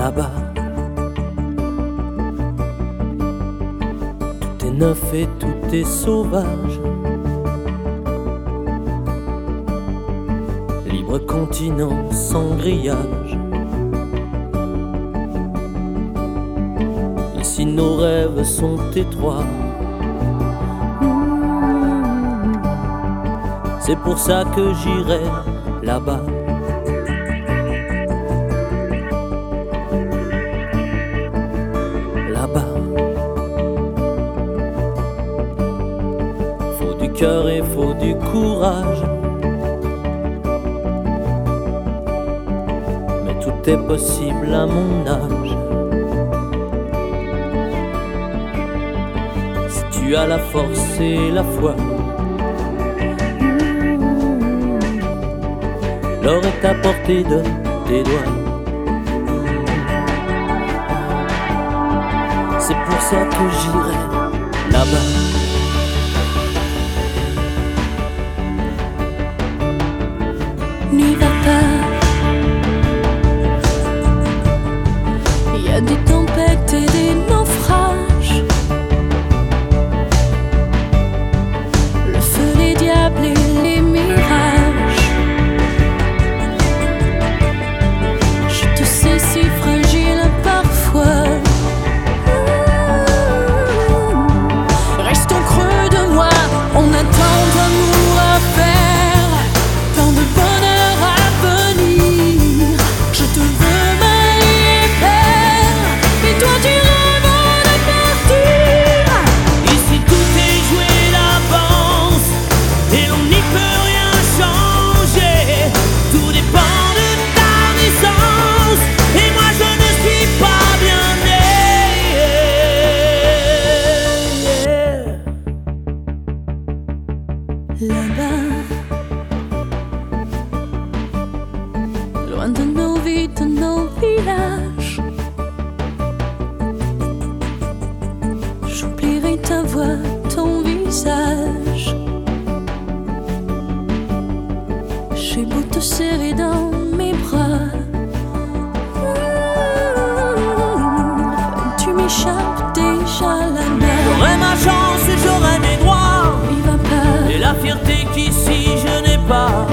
là-bas. Tout est neuf et tout est sauvage. Libre continent sans grillage. Ici nos rêves sont étroits? C'est pour ça que j'irai là-bas. Courage. Mais tout est possible à mon âge. Si tu as la force et la foi. L'or est à portée de tes doigts. C'est pour ça que j'irai là-bas. Il ton visage. J'ai beau te serrer dans mes bras, tu m'échappes déjà la mer. J'aurai ma chance, j'aurai mes droits Il va pas et la fierté qu'ici je n'ai pas.